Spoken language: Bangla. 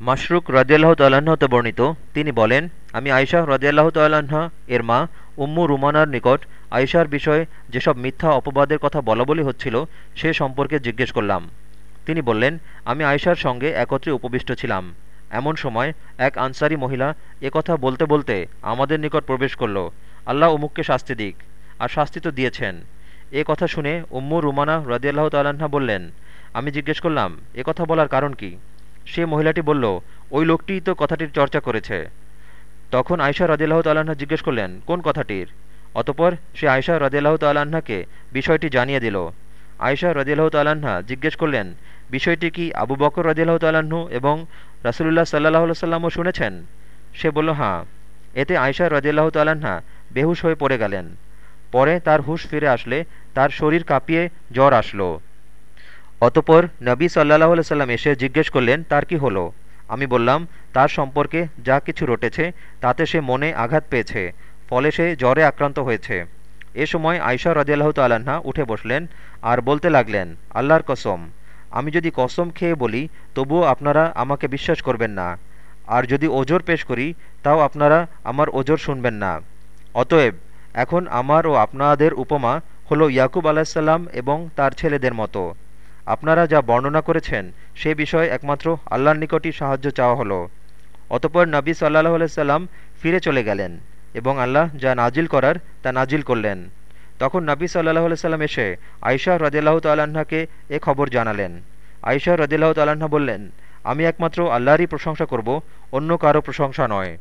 মাশরুক রাজিয়াল্লাহ তাল্লাহ্ন বর্ণিত। তিনি বলেন, আমি আয়শা রাজিয়াল্লাহ তাল্লাহ্ন এর মা, উম্মু রুমানার নিকট আয়শার বিষয়ে যেসব মিথ্যা অপবাদের কথা বলাবলি হচ্ছিল, সে সম্পর্কে জিজ্ঞেস করলাম। তিনি বললেন, আমি আয়শার সঙ্গে একত্রে উপবিষ্ট ছিলাম। এমন সময় এক আনসারি মহিলা কথা বলতে বলতে আমাদের নিকট প্রবেশ করল। আল্লাহ উমুককে শাস্তি দিক, আর শাস্তি তো দিয়েছেন। এ কথা শুনে উম্মু রুমানা রদিয়াল্লাহ তাল্লাহা বললেন, আমি জিজ্ঞেস করলাম, এ কথা বলার কারণ কি? সে মহিলাটি বলল, ওই লোকটিই তো কথাটির চর্চা করেছে। তখন আয়সা রদিল্লাহ তাল্লাহা জিজ্ঞেস করলেন, কোন কথাটির? অতপর সে আয়সা রদিল্লাহ তাল্লাহাকে বিষয়টি জানিয়ে দিল। আয়সা রদিল্লাহ তাল্লাহা জিজ্ঞেস করলেন, বিষয়টি কি আবু বকর রদিল্লাহ তাল্লাহ্ন এবং রাসুলুল্লাহ সাল্লাহ সাল্লামও শুনেছেন? সে বলল হাঁ এতে আয়সা রদিল্লাহ তাল্লাহা বেহুশ হয়ে পড়ে গেলেন। পরে তার হুশ ফিরে আসলে, তার শরীর কাঁপিয়ে জ্বর আসলো। অতপর নবী সাল্লাহ সাল্লাম এসে জিজ্ঞেস করলেন, তার কি হলো? আমি বললাম, তার সম্পর্কে যা কিছু রটেছে, তাতে সে মনে আঘাত পেয়েছে, ফলে সে জ্বরে আক্রান্ত হয়েছে। এ সময় আয়সা রদিয়াল্লাহ তাল্লাহা উঠে বসলেন আর বলতে লাগলেন, আল্লাহর কসম, আমি যদি কসম খেয়ে বলি, তবুও আপনারা আমাকে বিশ্বাস করবেন না। আর যদি ওজোর পেশ করি, তাও আপনারা আমার ওজোর শুনবেন না। অতএব, এখন আমার ও আপনাদের উপমা হলো ইয়াকুব আলাহিসাল্লাম এবং তার ছেলেদের মতো। আপনারা যা বর্ণনা করেছেন সে বিষয়ে একমাত্র আল্লাহর নিকটই সাহায্য চাওয়া হলো। অতপর নবী সাল্লাহ সাল্লাম ফিরে চলে গেলেন এবং আল্লাহ যা নাজিল করার তা নাজিল করলেন। তখন নবী সাল্লাহ সাল্লাম এসে আয়সা রদিল্লাহ তাল্লাহাকে এ খবর জানালেন। আয়সা রদিল্লাহ তাল্লাহা বললেন, আমি একমাত্র আল্লাহরই প্রশংসা করব, অন্য কারও প্রশংসা নয়।